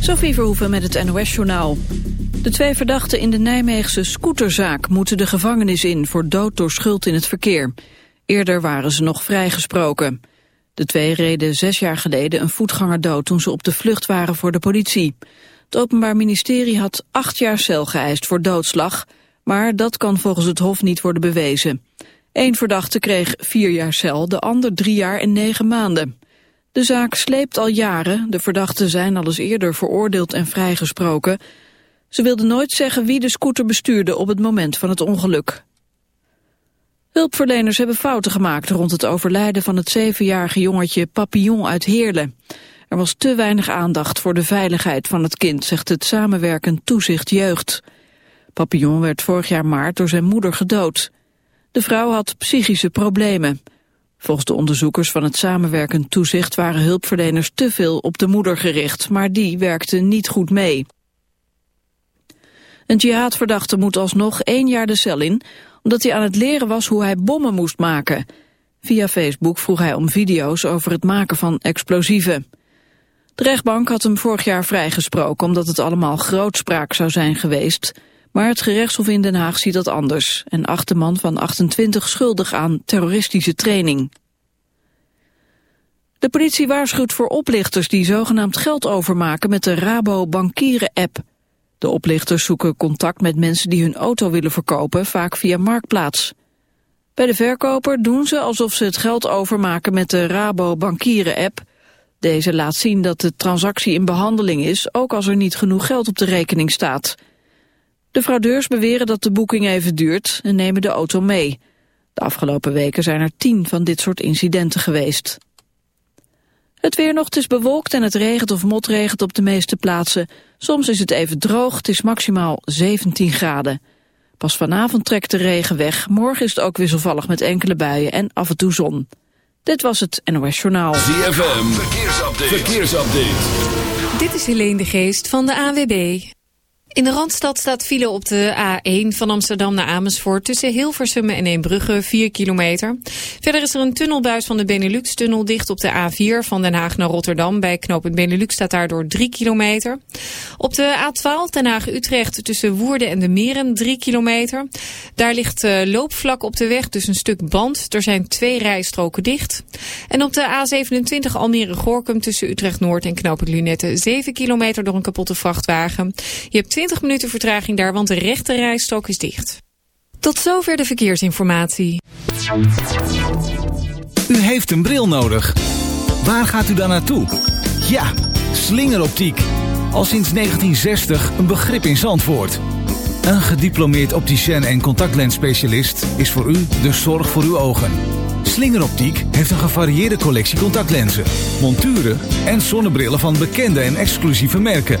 Sophie Verhoeven met het NOS-journaal. De twee verdachten in de Nijmeegse scooterzaak moeten de gevangenis in voor dood door schuld in het verkeer. Eerder waren ze nog vrijgesproken. De twee reden zes jaar geleden een voetganger dood toen ze op de vlucht waren voor de politie. Het Openbaar Ministerie had acht jaar cel geëist voor doodslag, maar dat kan volgens het Hof niet worden bewezen. Eén verdachte kreeg vier jaar cel, de ander drie jaar en negen maanden. De zaak sleept al jaren, de verdachten zijn al eens eerder veroordeeld en vrijgesproken. Ze wilden nooit zeggen wie de scooter bestuurde op het moment van het ongeluk. Hulpverleners hebben fouten gemaakt rond het overlijden van het zevenjarige jongetje Papillon uit Heerlen. Er was te weinig aandacht voor de veiligheid van het kind, zegt het samenwerkend toezicht jeugd. Papillon werd vorig jaar maart door zijn moeder gedood. De vrouw had psychische problemen. Volgens de onderzoekers van het samenwerkend toezicht waren hulpverleners te veel op de moeder gericht, maar die werkte niet goed mee. Een jihadverdachte moet alsnog één jaar de cel in, omdat hij aan het leren was hoe hij bommen moest maken. Via Facebook vroeg hij om video's over het maken van explosieven. De rechtbank had hem vorig jaar vrijgesproken omdat het allemaal grootspraak zou zijn geweest. Maar het gerechtshof in Den Haag ziet dat anders en acht de man van 28 schuldig aan terroristische training. De politie waarschuwt voor oplichters die zogenaamd geld overmaken met de Rabo Bankieren-app. De oplichters zoeken contact met mensen die hun auto willen verkopen, vaak via Marktplaats. Bij de verkoper doen ze alsof ze het geld overmaken met de Rabo Bankieren-app. Deze laat zien dat de transactie in behandeling is, ook als er niet genoeg geld op de rekening staat. De fraudeurs beweren dat de boeking even duurt en nemen de auto mee. De afgelopen weken zijn er tien van dit soort incidenten geweest. Het weer nog, het is bewolkt en het regent of motregent op de meeste plaatsen. Soms is het even droog, het is maximaal 17 graden. Pas vanavond trekt de regen weg. Morgen is het ook wisselvallig met enkele buien en af en toe zon. Dit was het NOS Journaal. ZFM, verkeersupdate. verkeersupdate. Dit is Helene de Geest van de AWB. In de Randstad staat file op de A1 van Amsterdam naar Amersfoort... tussen Hilversum en Eembrugge, 4 kilometer. Verder is er een tunnelbuis van de Benelux-tunnel dicht op de A4... van Den Haag naar Rotterdam. Bij knooppunt Benelux staat daardoor 3 kilometer. Op de A12 Den Haag-Utrecht tussen Woerden en de Meren, 3 kilometer. Daar ligt uh, loopvlak op de weg, dus een stuk band. Er zijn twee rijstroken dicht. En op de A27 Almere-Gorkum tussen Utrecht-Noord en knooppunt Lunette... 7 kilometer door een kapotte vrachtwagen. Je hebt 20 minuten vertraging daar, want de rechte rijstrook is dicht. Tot zover de verkeersinformatie. U heeft een bril nodig. Waar gaat u dan naartoe? Ja, slingeroptiek. Al sinds 1960 een begrip in Zandvoort. Een gediplomeerd opticien en contactlensspecialist is voor u de zorg voor uw ogen. Slingeroptiek heeft een gevarieerde collectie contactlenzen, monturen en zonnebrillen van bekende en exclusieve merken.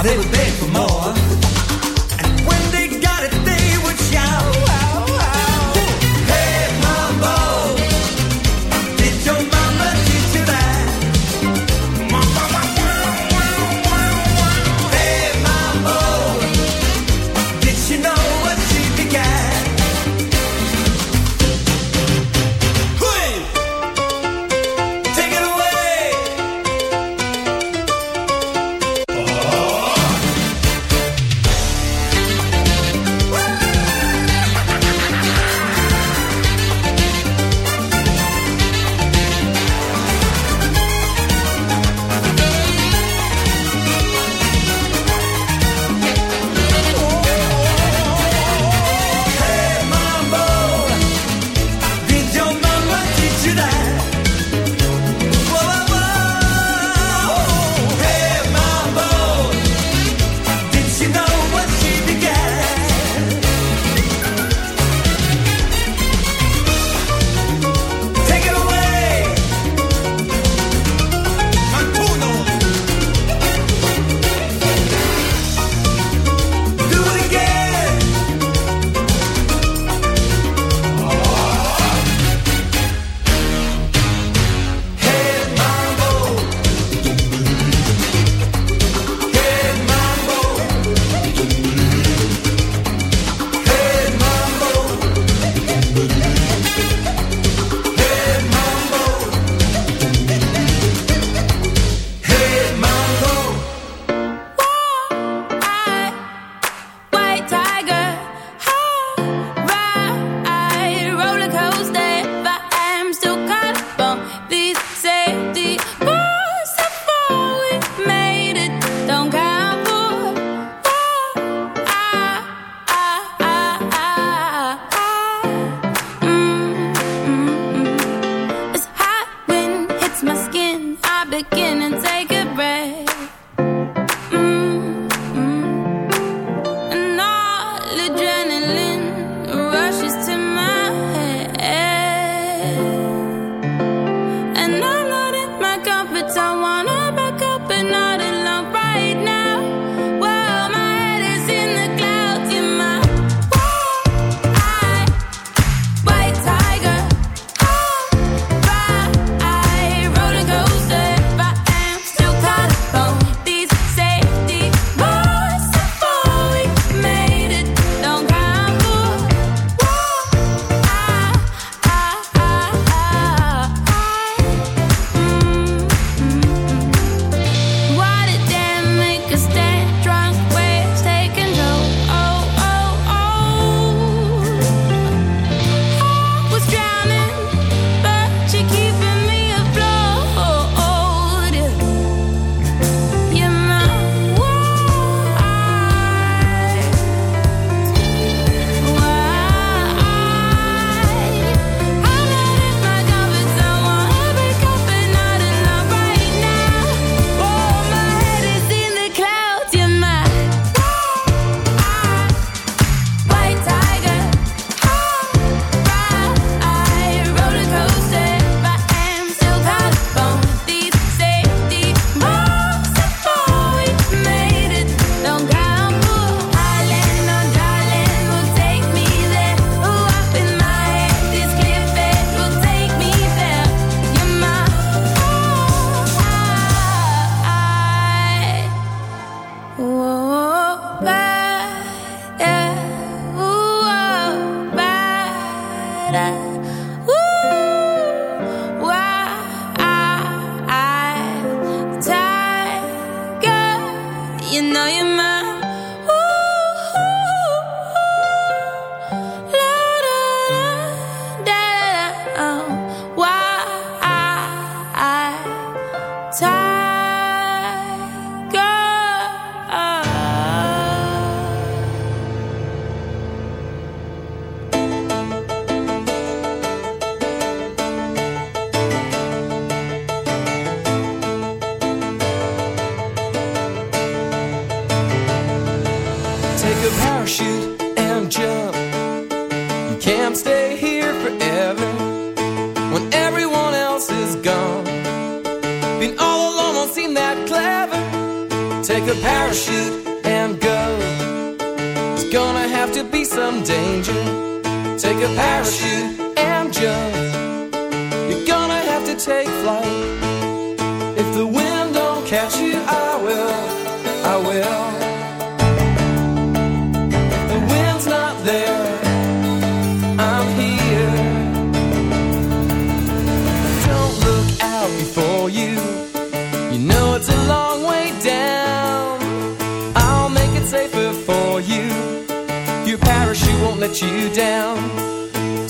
I never been.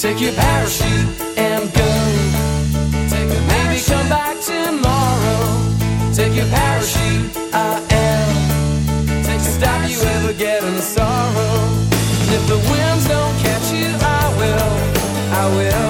Take your parachute and go. Take Maybe parachute. come back tomorrow. Take your parachute, I am. Take stop parachute. you ever get in sorrow. And if the winds don't catch you, I will. I will.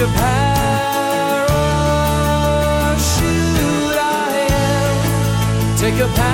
a parachute I am. Take a parachute.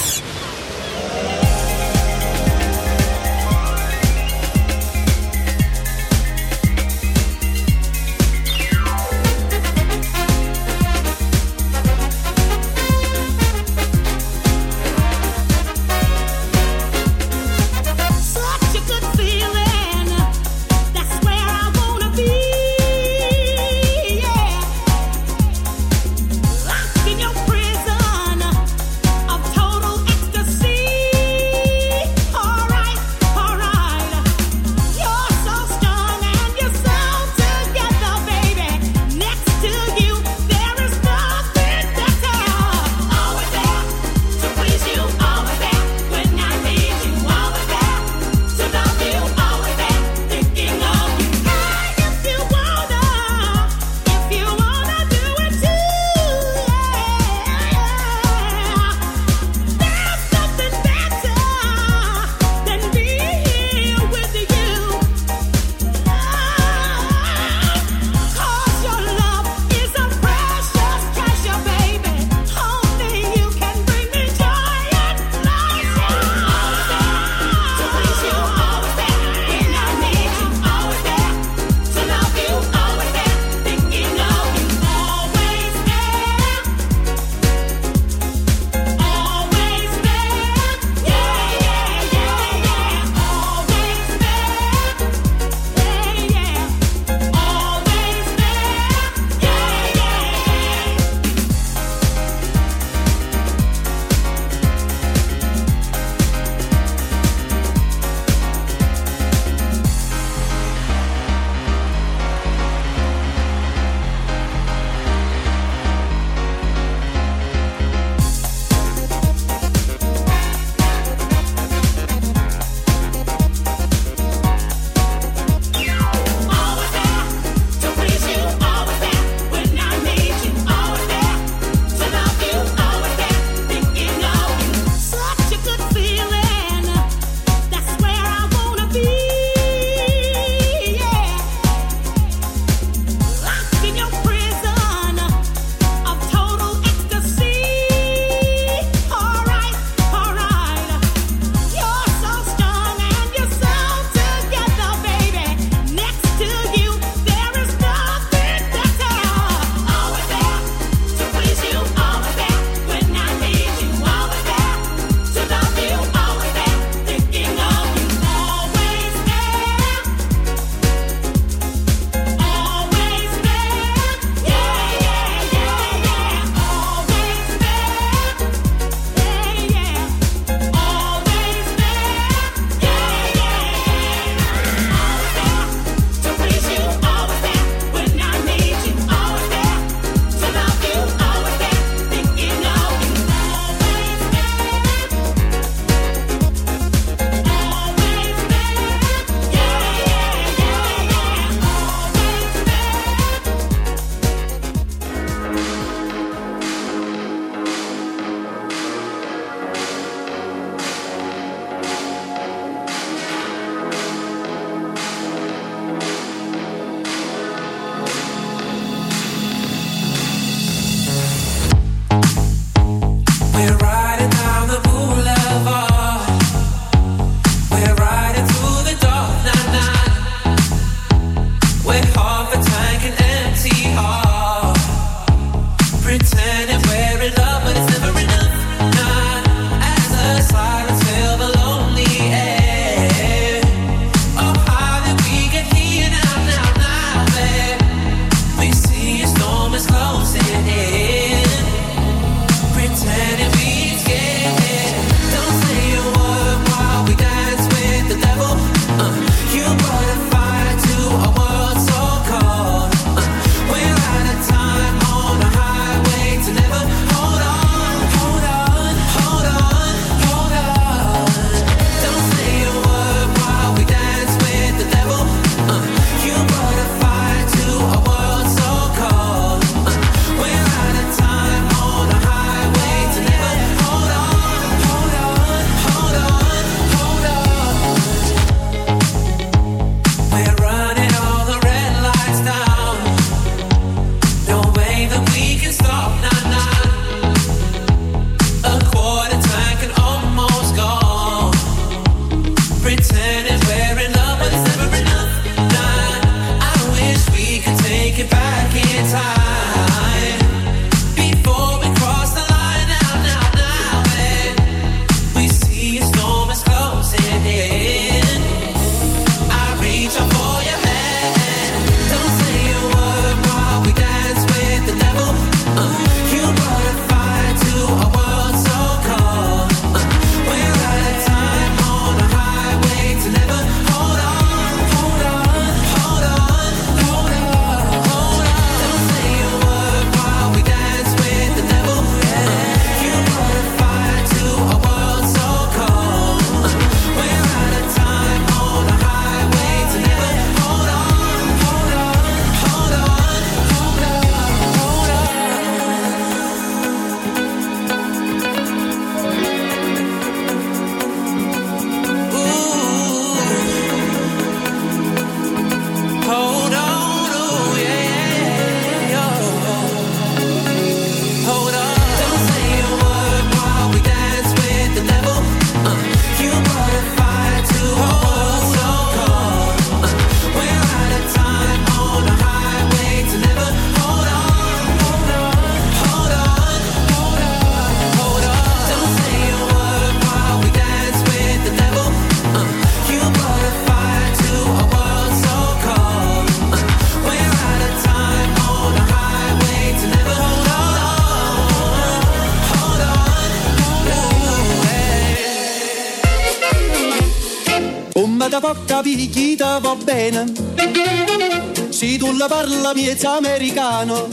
La parla miezza americano,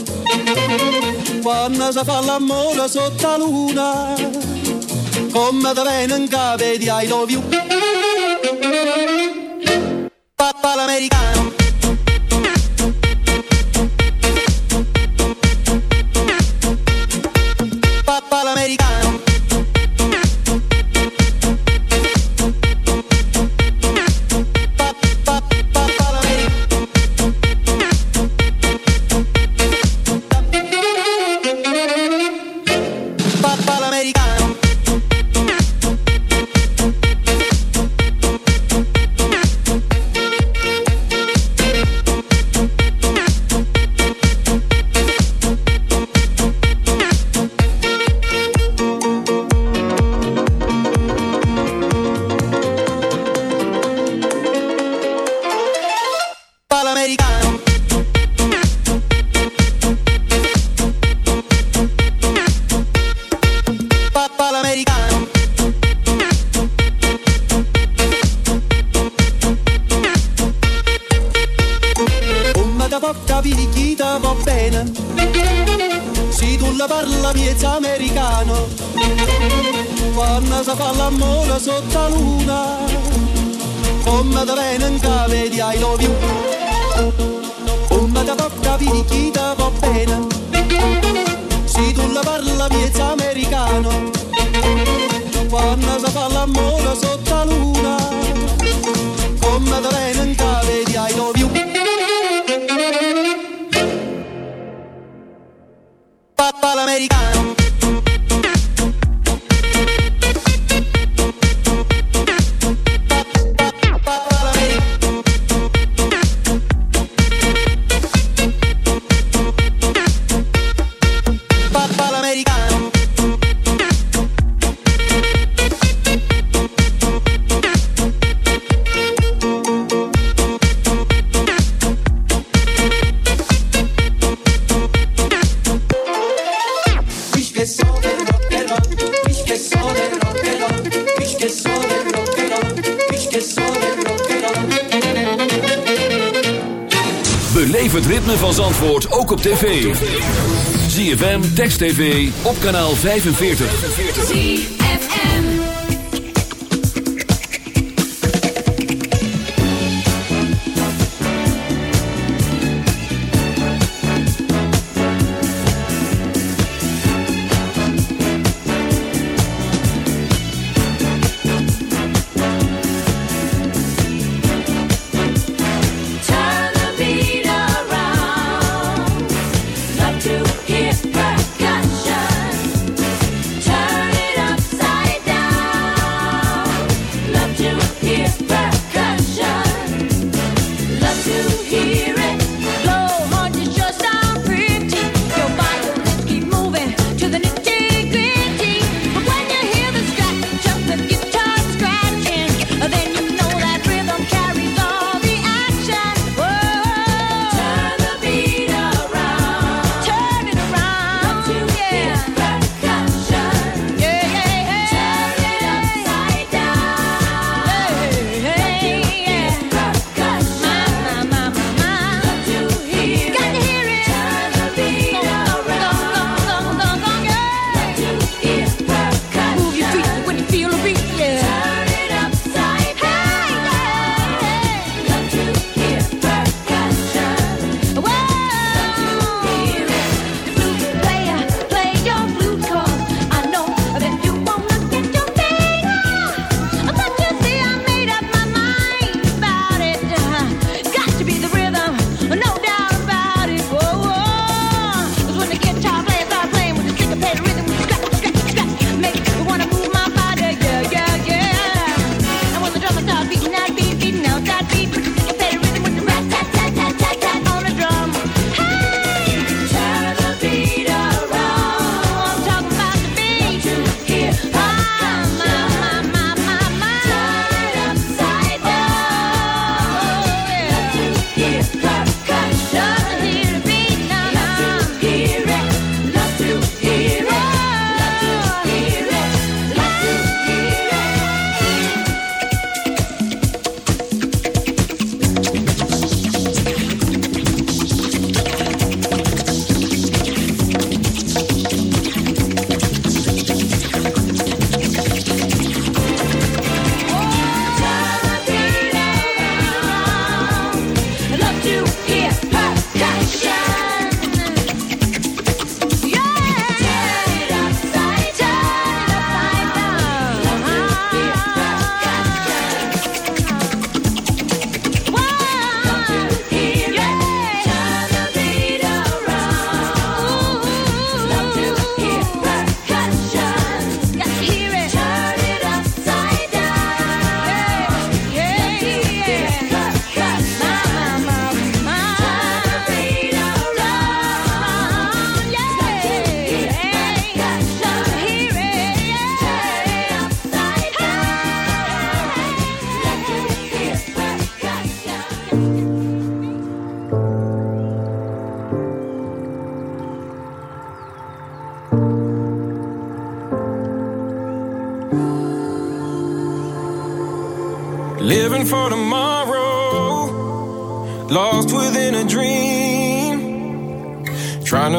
quando si fa l'amore sotto la luna, come te viene in capo di I love you. Papà l'americano. Si fa l'amore sotto la luna. Come da viene in capo di I love you. Come da porta picchita va bene. Se tu la parla miezza americano. Quando si fa l'amore sotto TV op kanaal 45.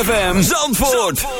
ZFM Zandvoort.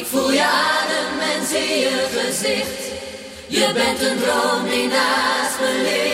Ik voel je adem en zie je gezicht. Je bent een droom die naast me ligt.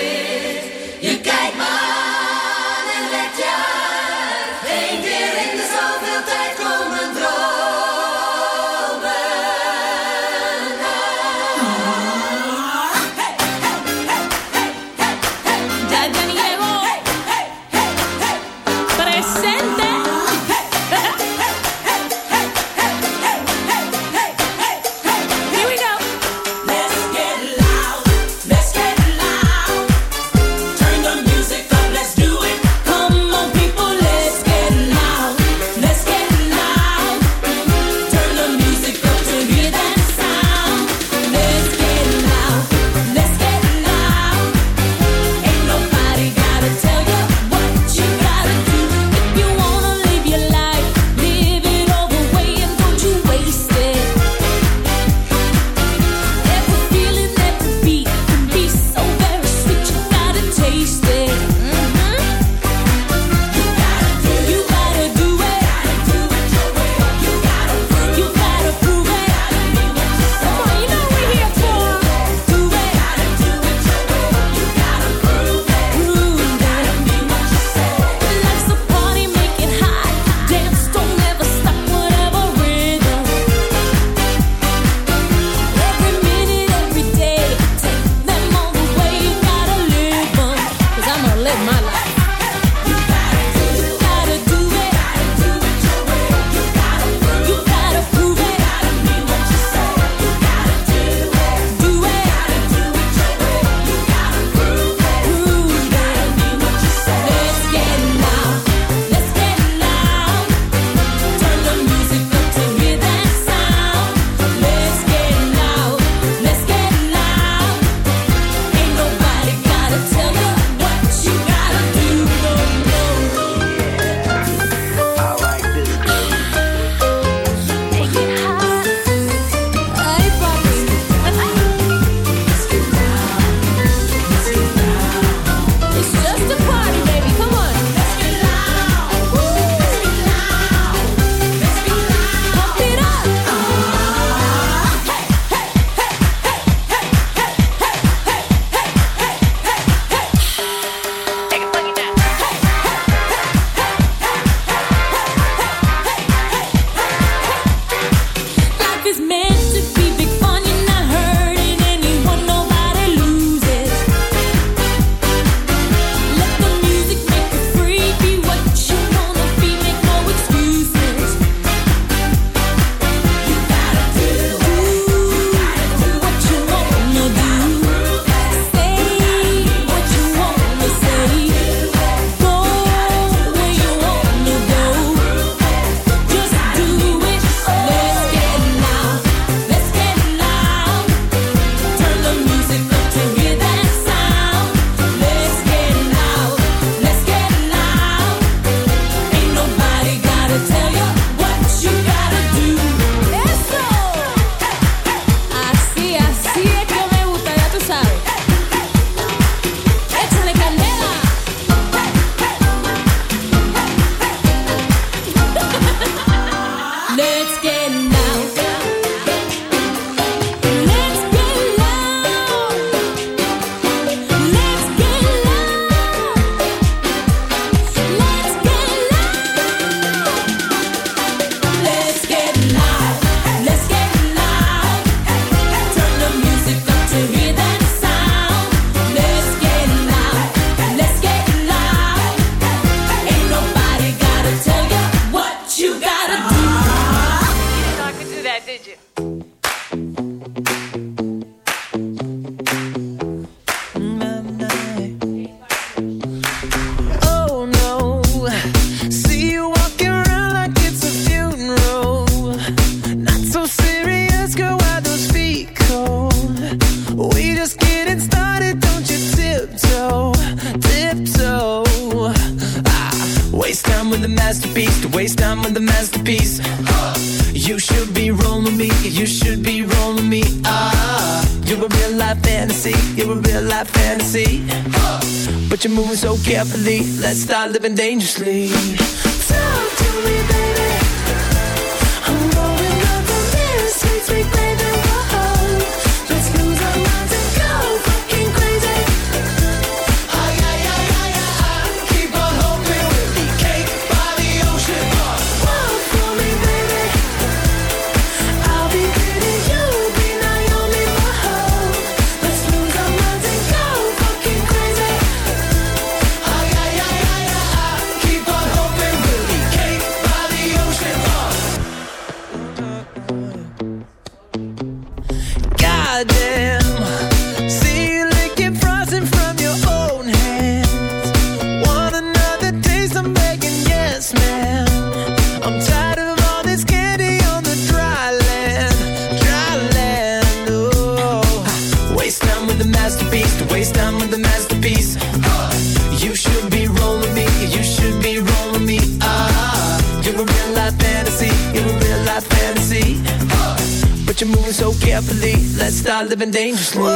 living dangerously.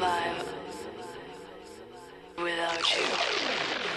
Survive without you.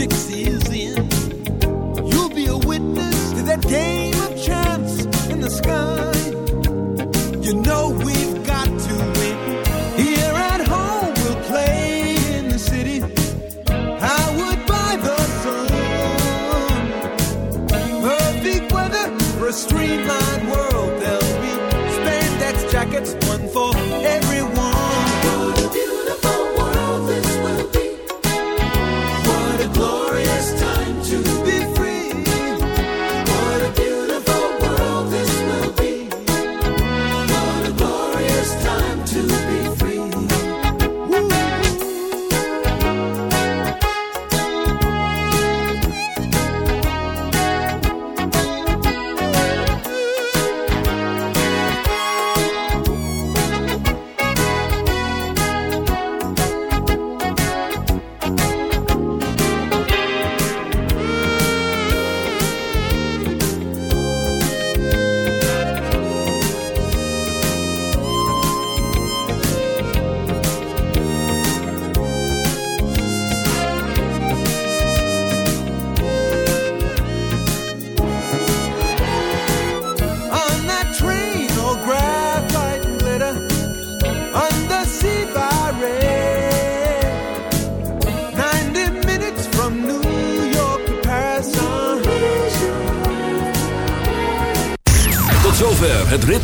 fix